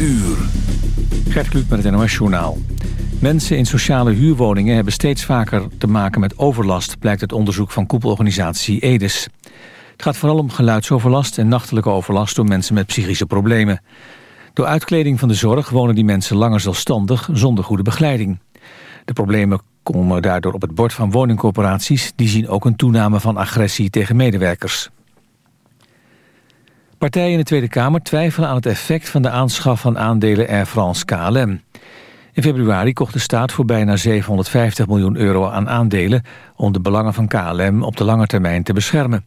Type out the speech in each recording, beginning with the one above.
uur. Gert Kluk met het NOS Journaal. Mensen in sociale huurwoningen hebben steeds vaker te maken met overlast... blijkt uit onderzoek van koepelorganisatie EDES. Het gaat vooral om geluidsoverlast en nachtelijke overlast... door mensen met psychische problemen. Door uitkleding van de zorg wonen die mensen langer zelfstandig... zonder goede begeleiding. De problemen komen daardoor op het bord van woningcorporaties... die zien ook een toename van agressie tegen medewerkers. Partijen in de Tweede Kamer twijfelen aan het effect van de aanschaf van aandelen Air France KLM. In februari kocht de staat voor bijna 750 miljoen euro aan aandelen... om de belangen van KLM op de lange termijn te beschermen.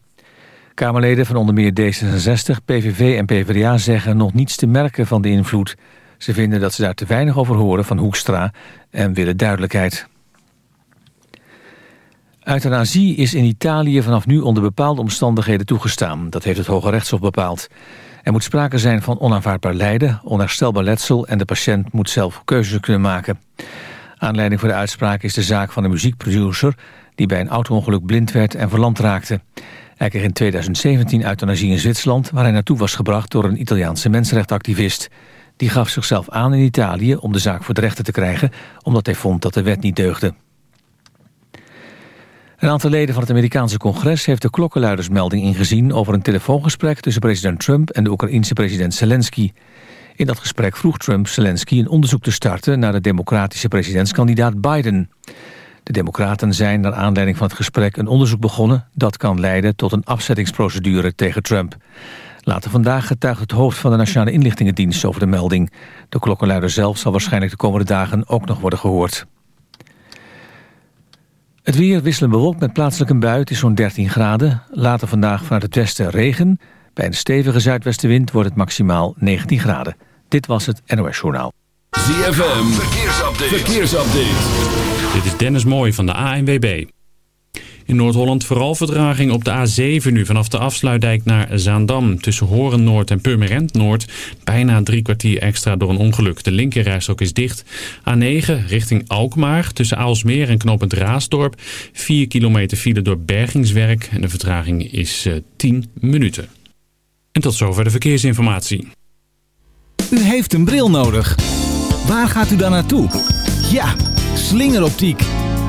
Kamerleden van onder meer D66, PVV en PvdA zeggen nog niets te merken van de invloed. Ze vinden dat ze daar te weinig over horen van Hoekstra en willen duidelijkheid. Euthanasie is in Italië vanaf nu onder bepaalde omstandigheden toegestaan. Dat heeft het Hoge Rechtshof bepaald. Er moet sprake zijn van onaanvaardbaar lijden, onherstelbaar letsel... en de patiënt moet zelf keuzes kunnen maken. Aanleiding voor de uitspraak is de zaak van een muziekproducer... die bij een auto-ongeluk blind werd en verlamd raakte. Hij kreeg in 2017 euthanasie in Zwitserland... waar hij naartoe was gebracht door een Italiaanse mensenrechtenactivist. Die gaf zichzelf aan in Italië om de zaak voor de rechter te krijgen... omdat hij vond dat de wet niet deugde. Een aantal leden van het Amerikaanse congres heeft de klokkenluidersmelding ingezien over een telefoongesprek tussen president Trump en de Oekraïense president Zelensky. In dat gesprek vroeg Trump Zelensky een onderzoek te starten naar de democratische presidentskandidaat Biden. De democraten zijn naar aanleiding van het gesprek een onderzoek begonnen dat kan leiden tot een afzettingsprocedure tegen Trump. Later vandaag getuigt het hoofd van de Nationale Inlichtingendienst over de melding. De klokkenluider zelf zal waarschijnlijk de komende dagen ook nog worden gehoord. Het weer wisselen bewolkt met plaatselijk een bui. Het is zo'n 13 graden. Later vandaag vanuit het westen regen. Bij een stevige zuidwestenwind wordt het maximaal 19 graden. Dit was het NOS Journaal. ZFM, verkeersupdate. verkeersupdate. Dit is Dennis Mooij van de ANWB. In Noord-Holland vooral verdraging op de A7 nu vanaf de afsluitdijk naar Zaandam. Tussen Horen Noord en Purmerend Noord. Bijna drie kwartier extra door een ongeluk. De linkerrijstrook is dicht. A9 richting Alkmaar tussen Aalsmeer en knooppunt Raasdorp. 4 kilometer file door bergingswerk. En de vertraging is uh, eh, 10 minuten. En tot zover de verkeersinformatie. U heeft een bril nodig. Waar gaat u dan naartoe? Ja, slingeroptiek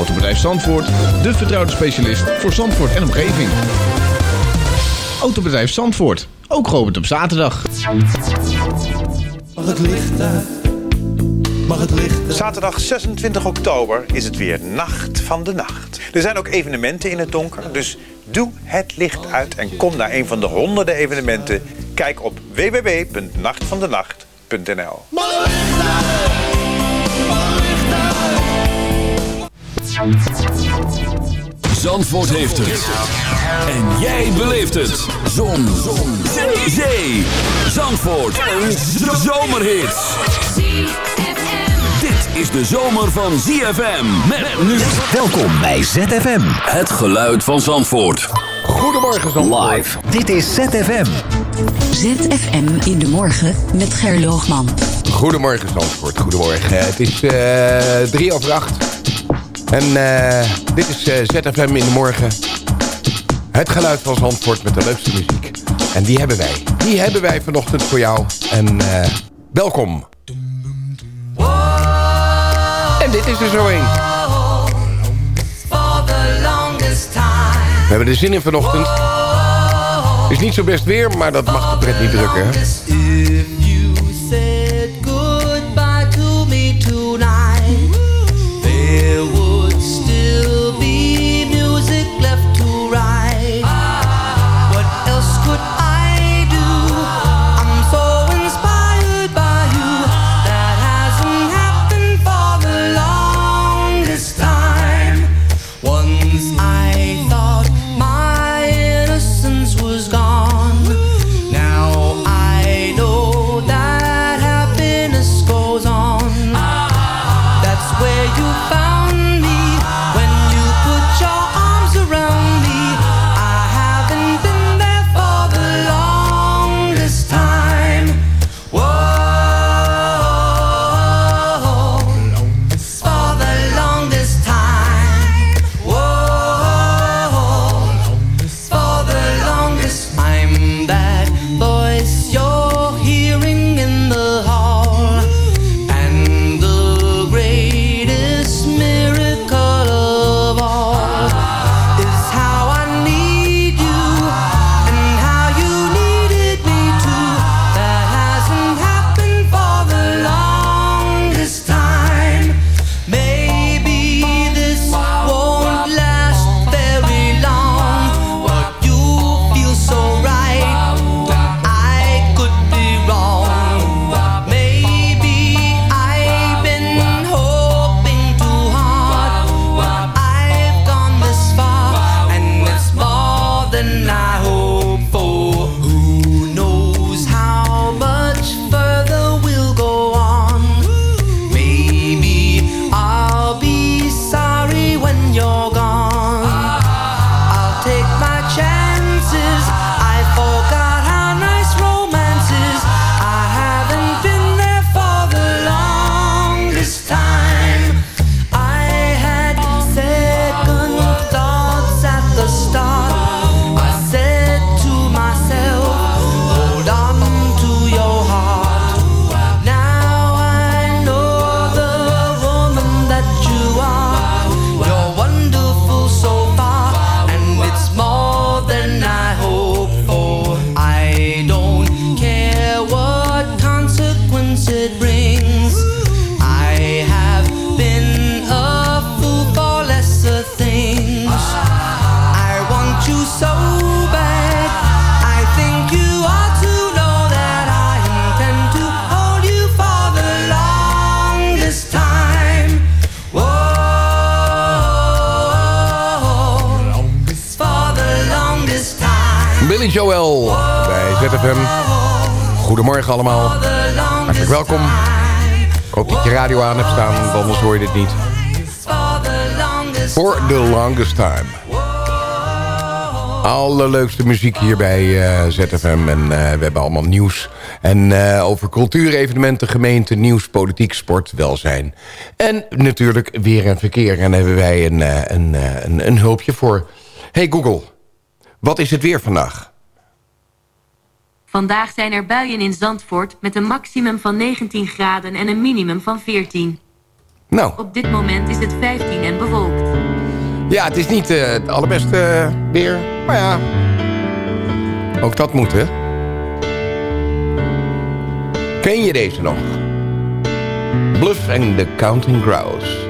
Autobedrijf Zandvoort, de vertrouwde specialist voor Zandvoort en omgeving. Autobedrijf Zandvoort, ook geopend op zaterdag. Mag het licht uit? Mag het licht uit? Zaterdag 26 oktober is het weer Nacht van de Nacht. Er zijn ook evenementen in het donker, dus doe het licht uit en kom naar een van de honderden evenementen. Kijk op www.nachtvandenacht.nl Zandvoort heeft het. En jij beleeft het. Zon. Zon. Zee. Zandvoort. Een zomerhit. Dit is de zomer van ZFM. Met nu. Welkom bij ZFM. Het geluid van Zandvoort. Goedemorgen Zandvoort. Live. Dit is ZFM. ZFM in de morgen met Gerloogman. Goedemorgen Zandvoort. Goedemorgen. Het is uh, drie over acht. En eh, dit is eh, ZFM in de morgen. Het geluid van Zandvoort met de leukste muziek. En die hebben wij. Die hebben wij vanochtend voor jou. En eh, welkom. En dit is er zo een. We hebben er zin in vanochtend. Het is niet zo best weer, maar dat mag de pret niet drukken. Hè? Goedemorgen allemaal. Hartelijk welkom. Ik hoop dat je radio aan hebt staan, want anders hoor je dit niet. For the longest time. Allerleukste muziek hier bij uh, eh, ZFM. En uh, we hebben allemaal nieuws. En uh, over cultuurevenementen, gemeente, nieuws, politiek, sport, welzijn. En natuurlijk weer en verkeer. En daar hebben wij een, een, een, een hulpje voor. Hey Google, wat is het weer vandaag? Vandaag zijn er buien in Zandvoort met een maximum van 19 graden en een minimum van 14. Nou. Op dit moment is het 15 en bewolkt. Ja, het is niet uh, het allerbeste uh, weer, maar ja. Ook dat moet, hè? Ken je deze nog? Bluff and the Counting Crows.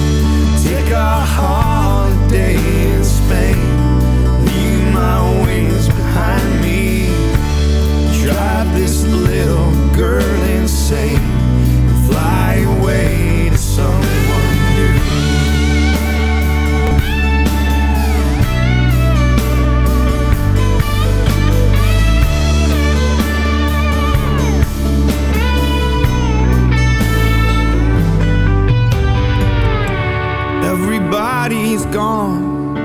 a holiday in Spain, leave my wings behind me, drive this little girl insane, fly away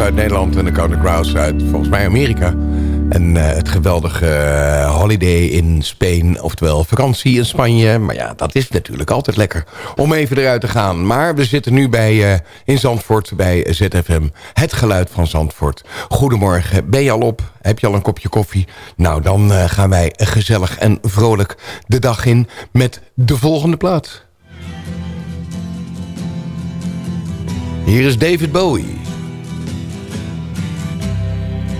Uit Nederland en de Counter Grouse uit volgens mij Amerika. En eh, het geweldige eh, holiday in Spanje, oftewel vakantie in Spanje. Maar ja, dat is natuurlijk altijd lekker om even eruit te gaan. Maar we zitten nu bij, eh, in Zandvoort bij ZFM, het geluid van Zandvoort. Goedemorgen, ben je al op? Heb je al een kopje koffie? Nou, dan gaan wij gezellig en vrolijk de dag in met de volgende plaat. Hier is David Bowie.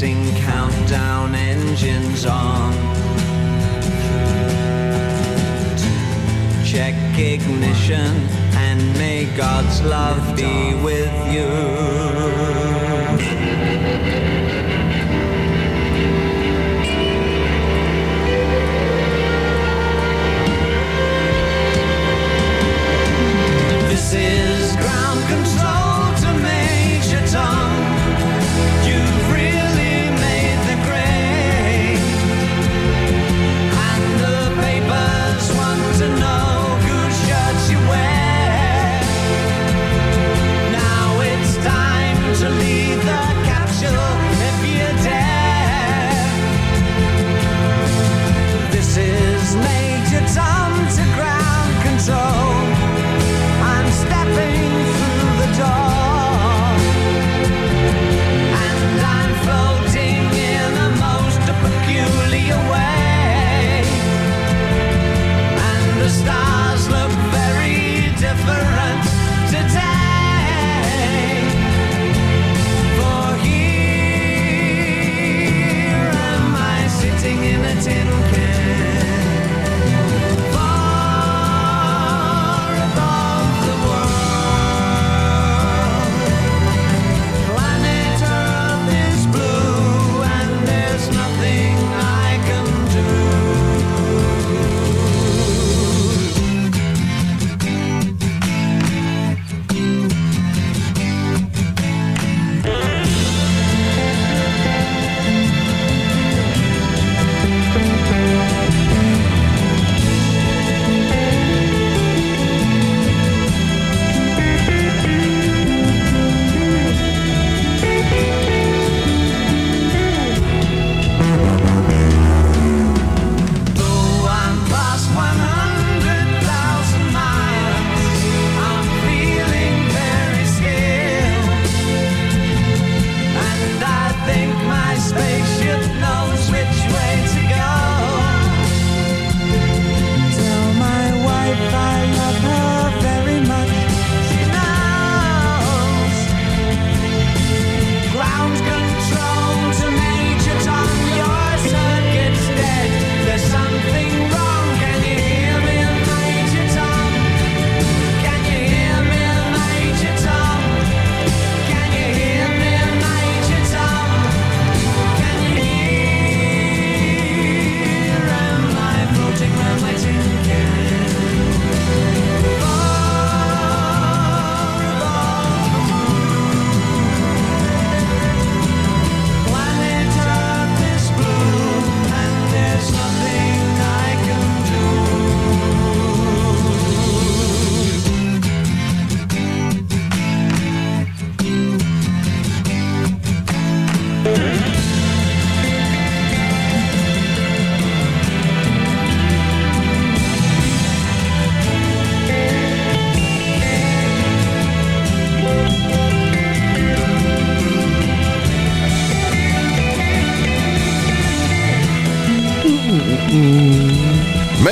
Commencing countdown engines on. Check ignition and may God's love be with you. This is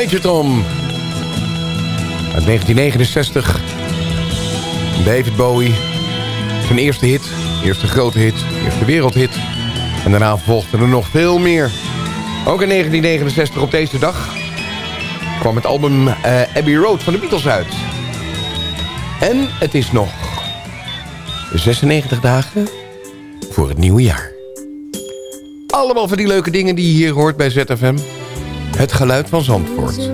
Major Tom. Uit 1969. David Bowie. Zijn eerste hit. Eerste grote hit. Eerste wereldhit. En daarna volgden er nog veel meer. Ook in 1969 op deze dag kwam het album uh, Abbey Road van de Beatles uit. En het is nog 96 dagen voor het nieuwe jaar. Allemaal van die leuke dingen die je hier hoort bij ZFM. Het geluid van Zandvoort.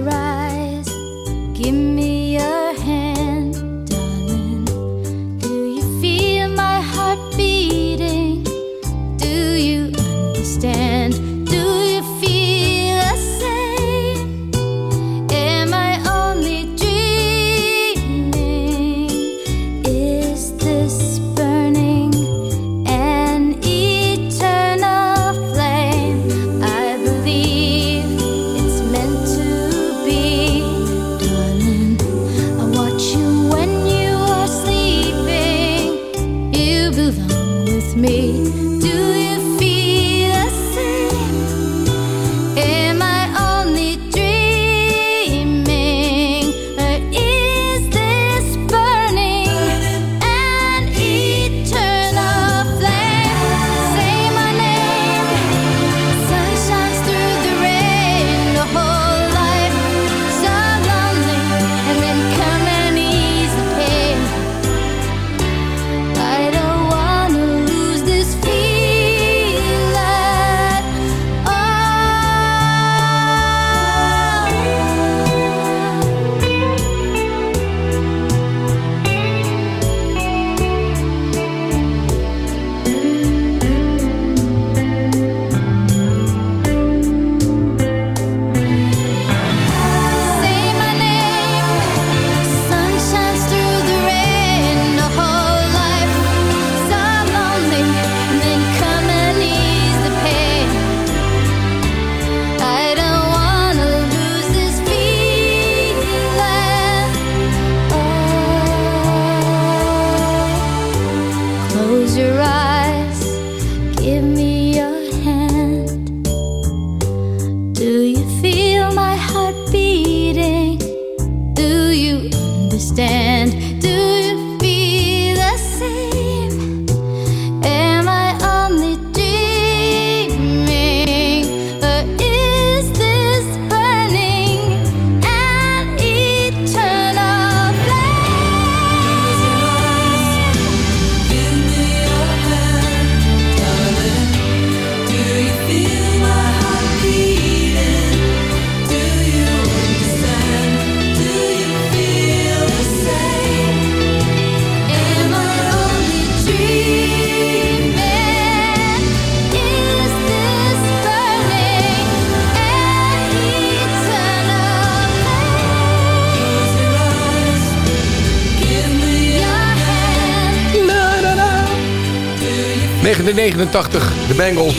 1989, de Bengals,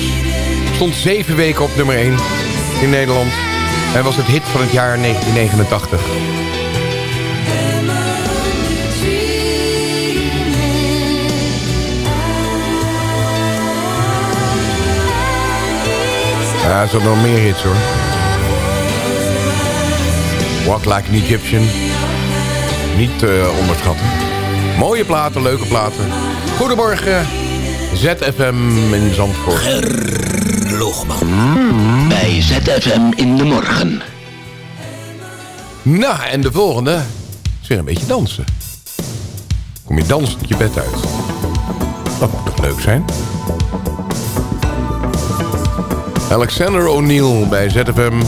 stond zeven weken op nummer 1 in Nederland. En was het hit van het jaar 1989. Ja, zijn nog meer hits hoor. Walk Like an Egyptian. Niet uh, onderschatten. Mooie platen, leuke platen. Goedemorgen. ZFM in Zandvoort. Gerloogman. Bij ZFM in de morgen. Nou, en de volgende is weer een beetje dansen. Kom je dansend je bed uit. Dat moet toch leuk zijn? Alexander O'Neill bij ZFM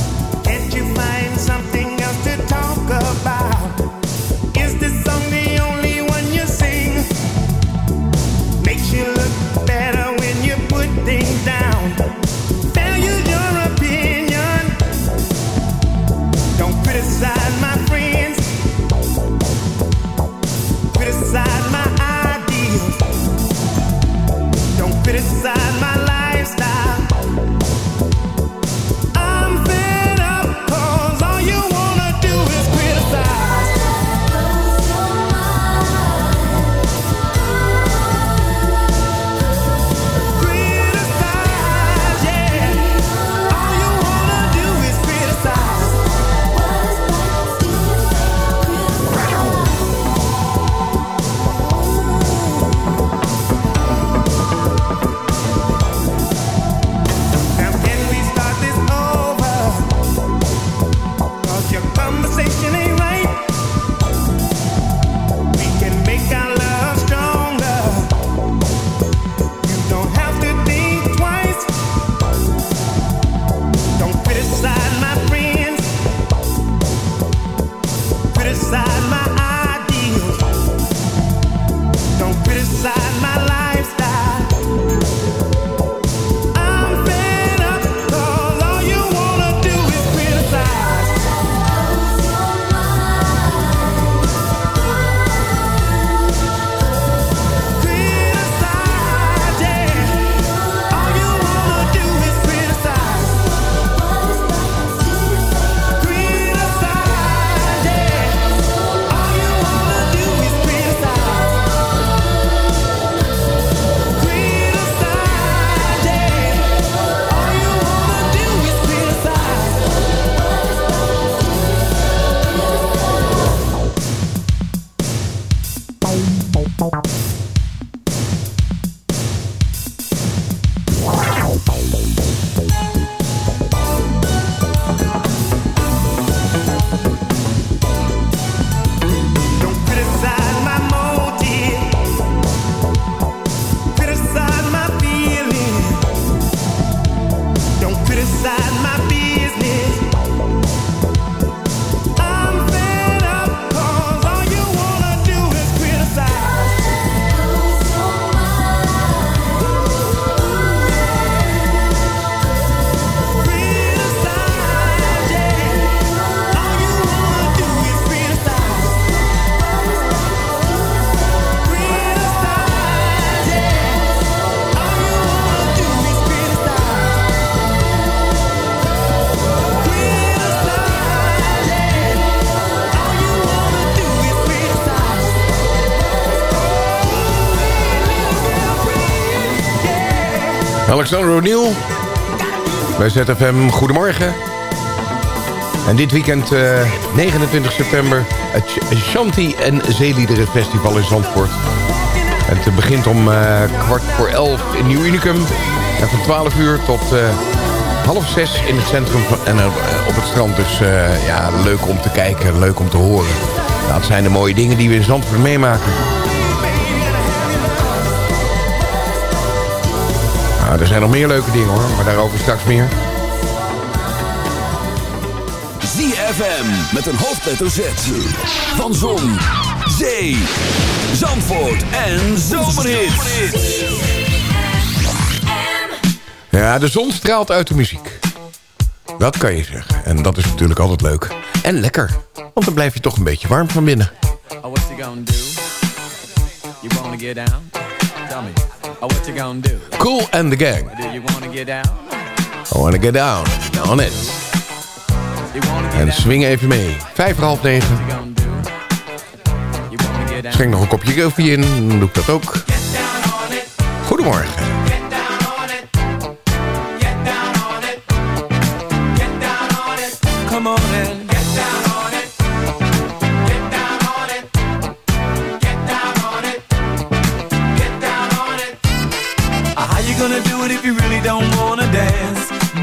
Alexander O'Neill bij ZFM. Goedemorgen. En dit weekend, eh, 29 september, het Shanti en Zeeliederenfestival in Zandvoort. Het begint om eh, kwart voor elf in Nieuw Unicum. En van 12 uur tot eh, half zes in het centrum van, en op het strand. Dus ja, leuk om te kijken, leuk om te horen. Dat zijn de mooie dingen die we in Zandvoort meemaken. Nou, er zijn nog meer leuke dingen hoor, maar daarover straks meer. ZFM met een hoofdletter Z. Van Zon, Zee, Zandvoort en zomerhit. Ja, de zon straalt uit de muziek. Dat kan je zeggen. En dat is natuurlijk altijd leuk. En lekker. Want dan blijf je toch een beetje warm van binnen. Oh, gonna do? You wanna get down? Cool and the Gang. I wanna get down on it. En swing even mee. Vijf voor half negen. Schenk nog een kopje koffie in, doe ik dat ook. Goedemorgen.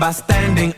By standing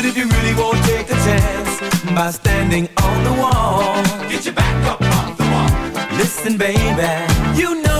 it if you really won't take the chance by standing on the wall. Get your back up off the wall. Listen, baby, you know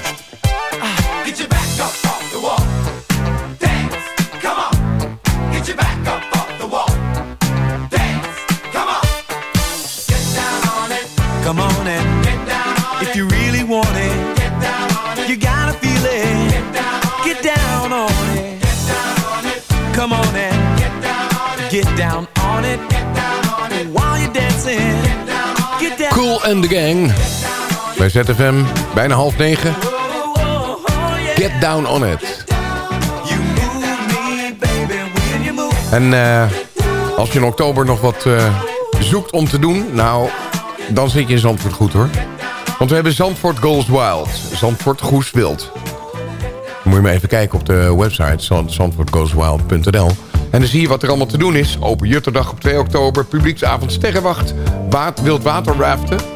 De Gang. Bij ZFM, bijna half negen. Get down on it. En eh, als je in oktober nog wat eh, zoekt om te doen... nou, dan zit je in Zandvoort goed hoor. Want we hebben Zandvoort Goals Wild. Zandvoort Goes Wild. Moet je maar even kijken op de website zandvoortgoeswild.nl. En dan zie je wat er allemaal te doen is. Open Jutterdag op 2 oktober, publieksavond Sterrenwacht, wild water raften.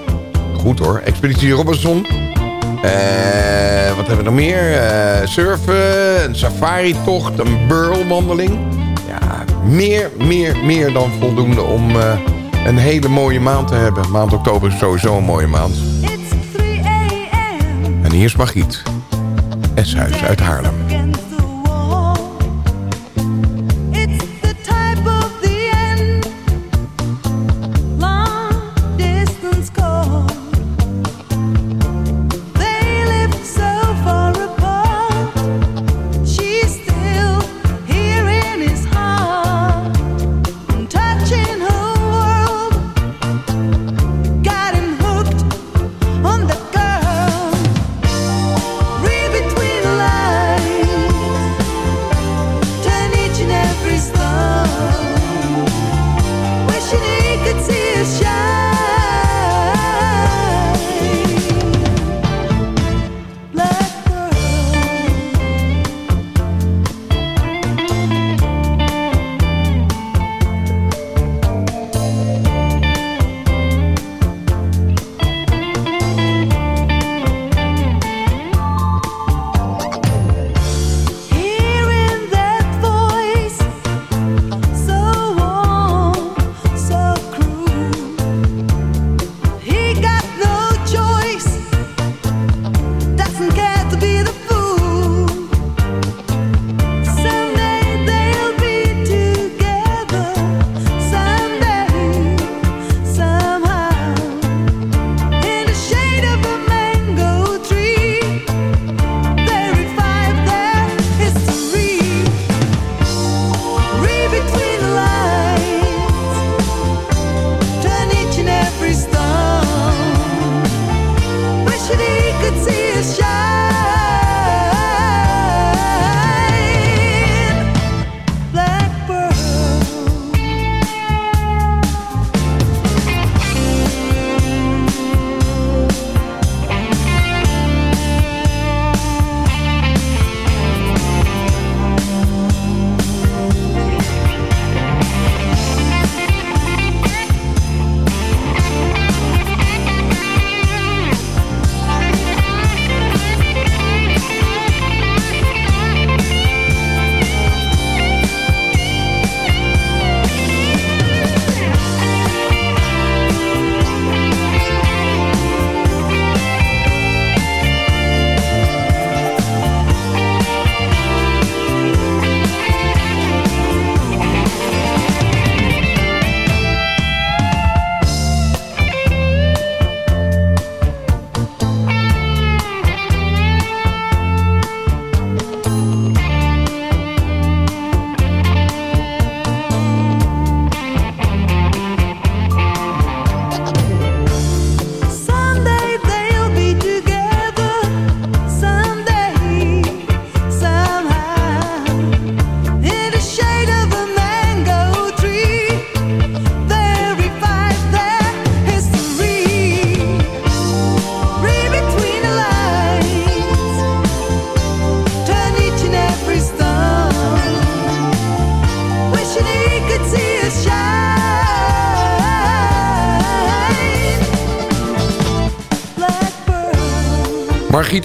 Goed hoor, Expeditie Robinson... Uh, wat hebben we nog meer? Uh, surfen, een safari-tocht, een burlwandeling. Ja, meer, meer, meer dan voldoende om uh, een hele mooie maand te hebben. Maand oktober is sowieso een mooie maand. En hier is Margriet. Eshuis uit Haarlem.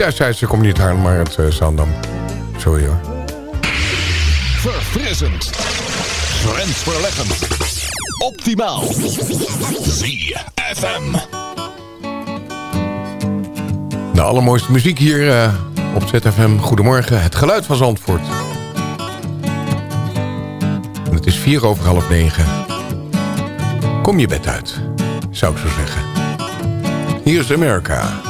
Margriet uit ze komt niet haar, maar het uh, Zandam. Sorry hoor. Verfrissend. Grensverleggend. Optimaal. ZFM. De allermooiste muziek hier uh, op ZFM. Goedemorgen, het geluid van Zandvoort. En het is vier over half negen. Kom je bed uit, zou ik zo zeggen. Hier is Amerika.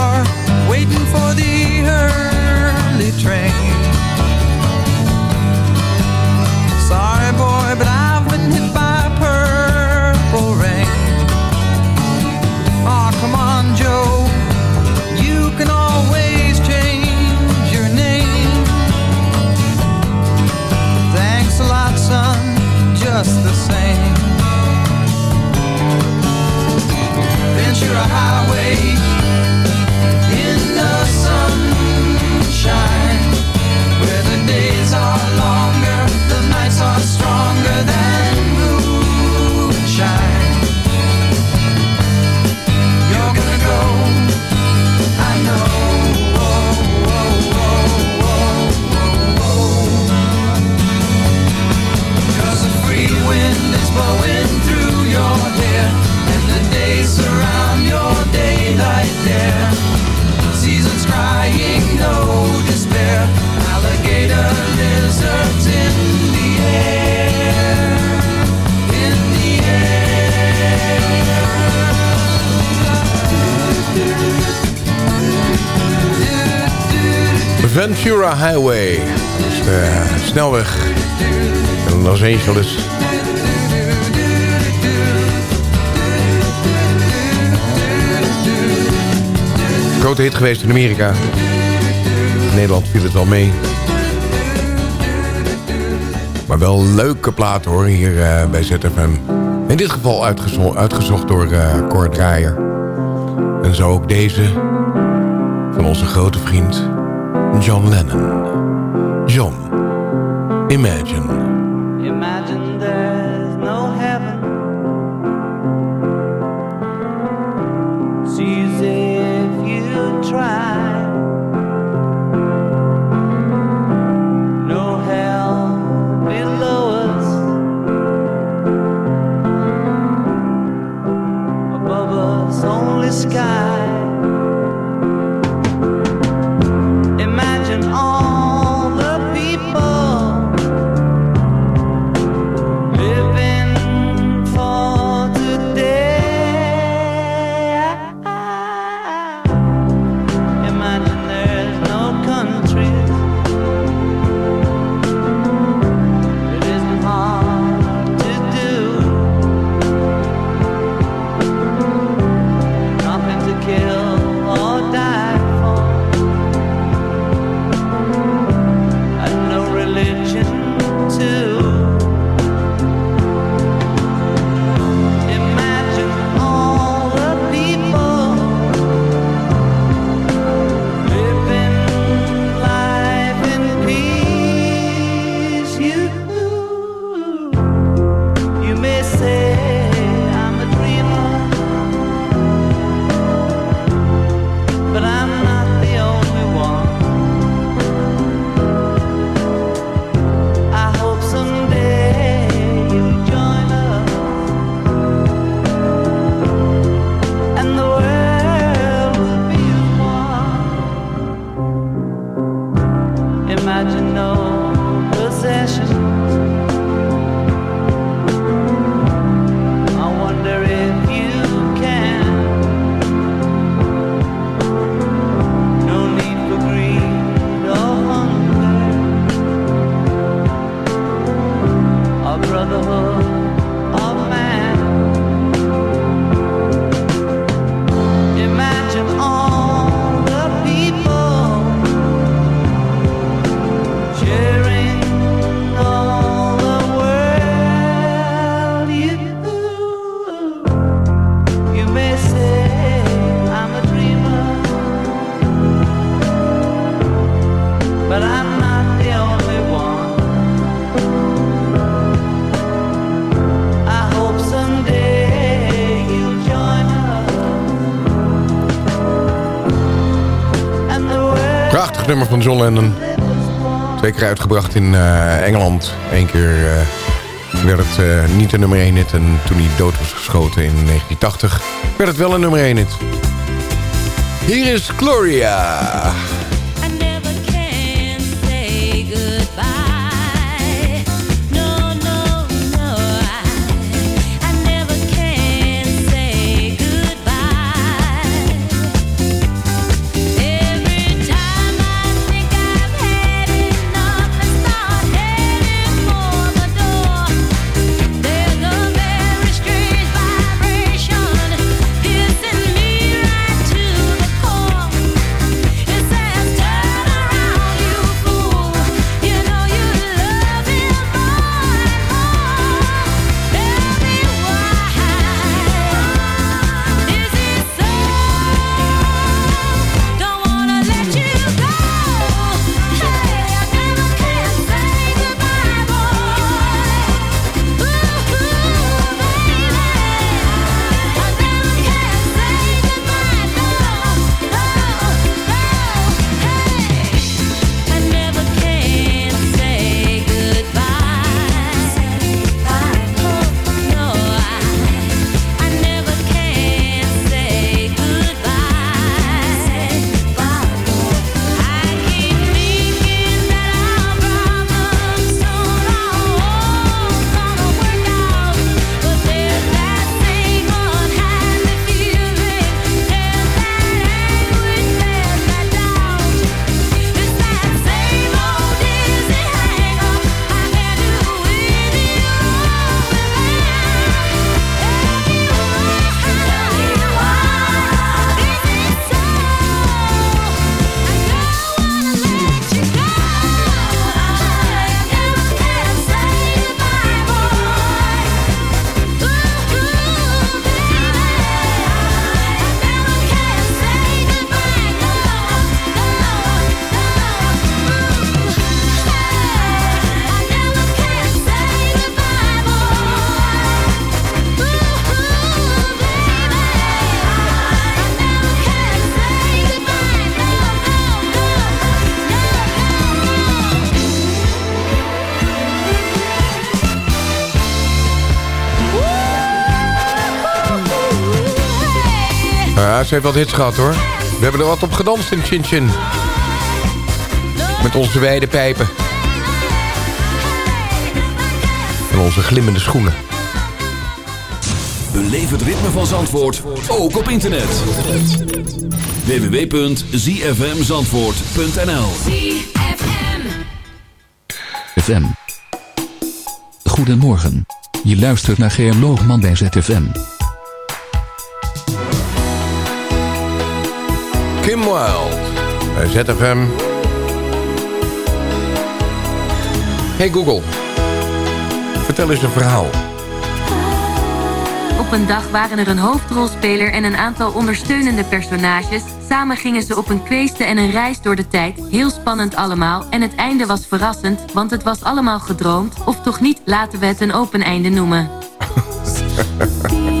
Highway. De eh, snelweg in Los Angeles. Grote hit geweest in Amerika. Nederland viel het wel mee. Maar wel leuke plaat hoor, hier uh, bij ZFM. In dit geval uitgezocht door uh, Cor Draaier. En zo ook deze van onze grote vriend John Lennon. John, imagine. John. Twee keer uitgebracht in uh, Engeland. Eén keer uh, werd het uh, niet een nummer 1 hit. En toen hij dood was geschoten in 1980 werd het wel een nummer 1 hit. Hier is Gloria. Ze heeft wat hits gehad hoor. We hebben er wat op gedanst in Chin Chin. Met onze wijde pijpen. En onze glimmende schoenen. Beleef het ritme van Zandvoort, ook op internet. www.zfmzandvoort.nl FM. Goedemorgen. Je luistert naar Geer Loogman bij ZFM. Kim Wilde bij ZFM. Hey Google, vertel eens een verhaal. Op een dag waren er een hoofdrolspeler en een aantal ondersteunende personages. Samen gingen ze op een kweeste en een reis door de tijd. Heel spannend allemaal. En het einde was verrassend, want het was allemaal gedroomd. Of toch niet, laten we het een open einde noemen.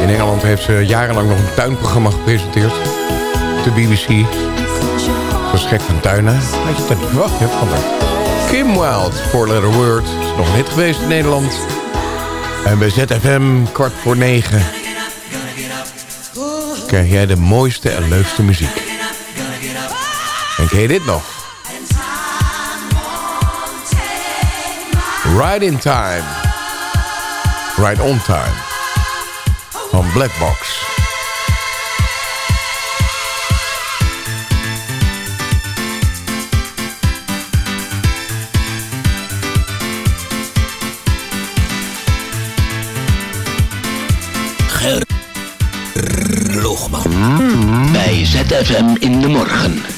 In Engeland heeft ze jarenlang nog een tuinprogramma gepresenteerd. De BBC. Dat is gek van tuinen. Had je het niet verwacht, hè, van. Kim Wilde, Four Letter Word. Is nog een hit geweest in Nederland. En bij ZFM, kwart voor negen... krijg jij de mooiste en leukste muziek. En ken je dit nog? Right in Time. Right on Time. Van Black Box. Logman. Bij ZFM in de morgen.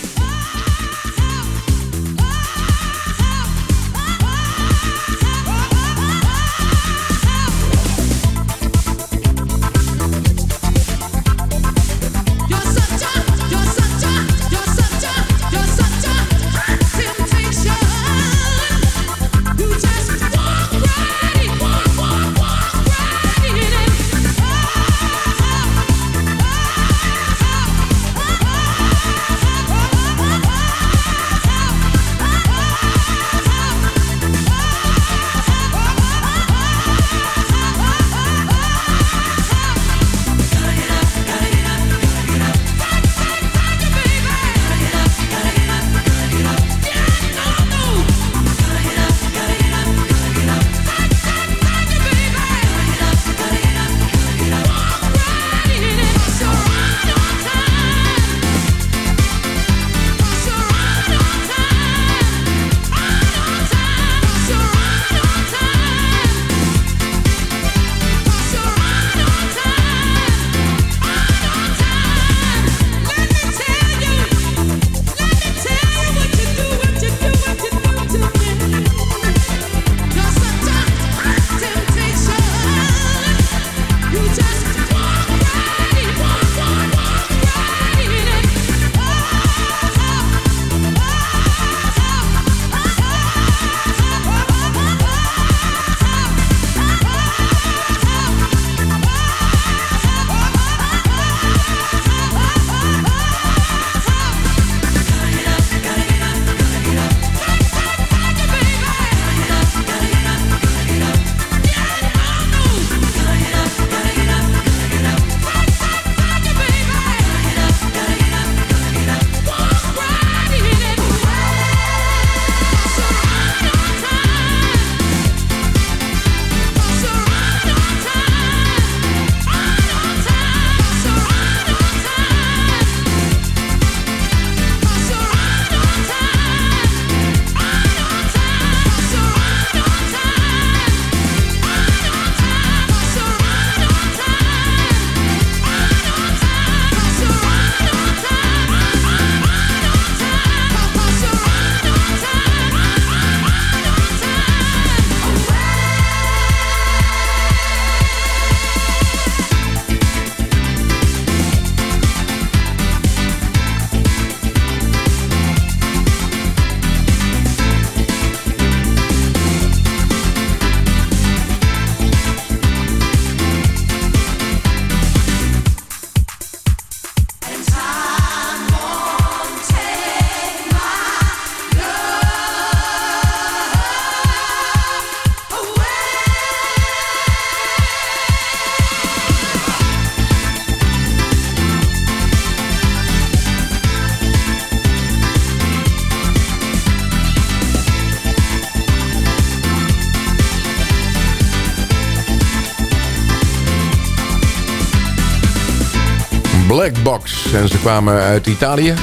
Black Box. En ze kwamen uit Italië.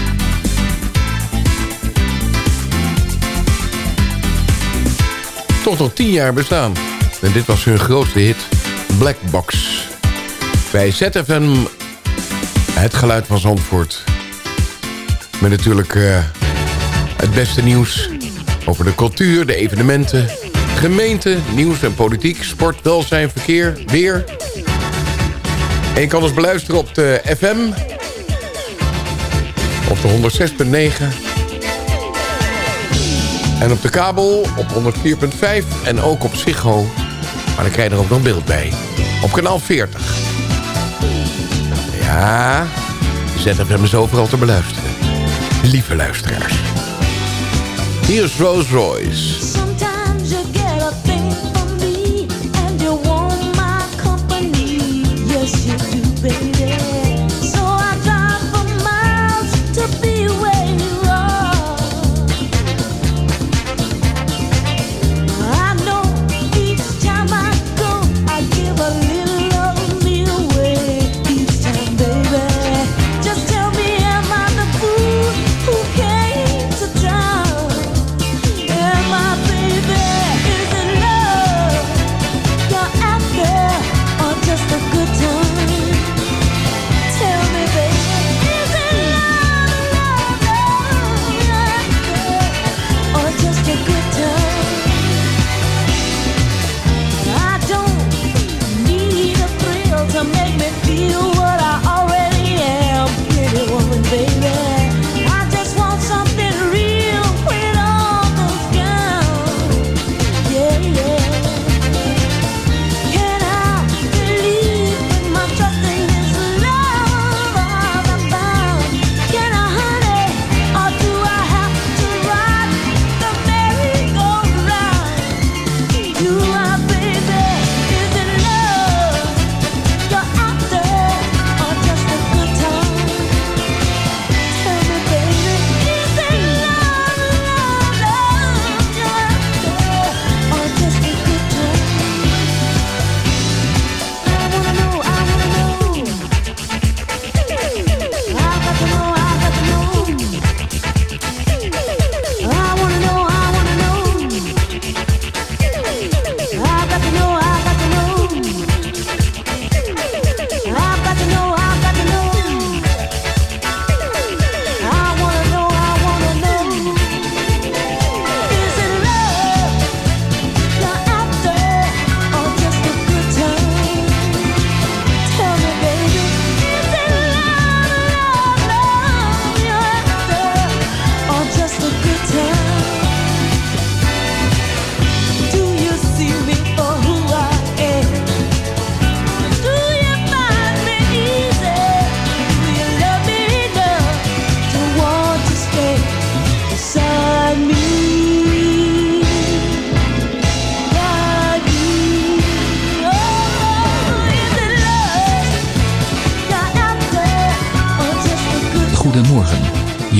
Tot nog tien jaar bestaan. En dit was hun grootste hit. Black Box. Bij ZFM het geluid van Zandvoort. Met natuurlijk uh, het beste nieuws over de cultuur, de evenementen, gemeente, nieuws en politiek, sport, welzijn, verkeer, weer. En je kan ons beluisteren op de FM. Op de 106.9. En op de kabel op 104.5. En ook op Ziggo. Maar dan krijg je er ook nog beeld bij. Op kanaal 40. Ja, ZFM is overal te beluisteren. Lieve luisteraars. Hier is Rolls Royce.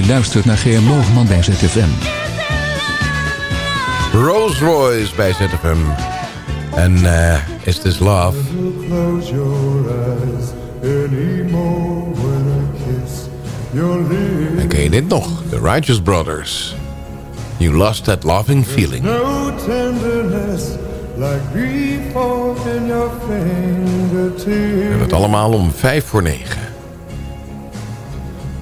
Je luistert naar Geer Moogman bij ZFM. Rolls Royce bij ZFM. En uh, Is This Love? Close your eyes anymore when I kiss your lips. En ken je dit nog? The Righteous Brothers. You lost that loving feeling. No tenderness like before in your fingertips. En het allemaal om vijf voor negen.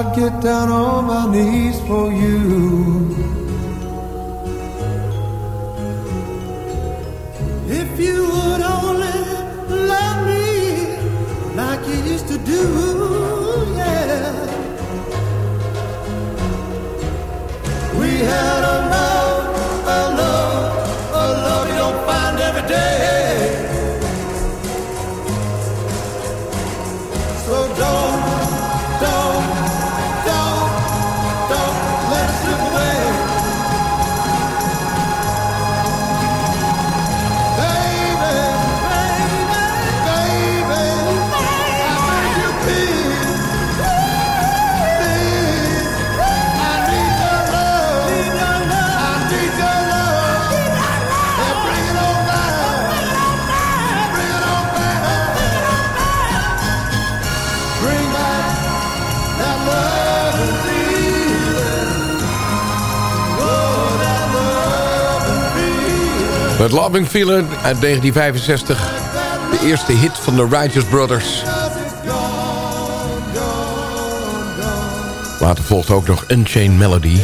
I'd get down on my knees for you. If you would only love me like you used to do, yeah. We had a Het Loving Feeling uit 1965. De eerste hit van de Righteous Brothers. Later volgt ook nog Unchained Melody.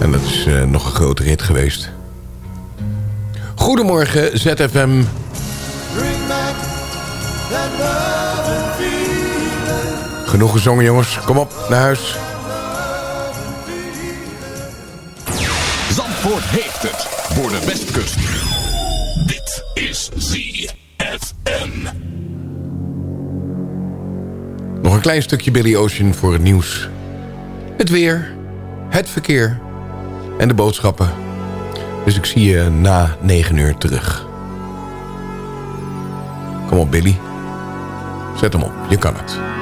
En dat is eh, nog een grote hit geweest. Goedemorgen, ZFM. Genoeg gezongen, jongens. Kom op, naar huis. Zandvoort heeft het voor de Westkust. Dit is ZFM. Nog een klein stukje Billy Ocean voor het nieuws. Het weer, het verkeer en de boodschappen. Dus ik zie je na 9 uur terug. Kom op, Billy. Zet hem op, je kan het.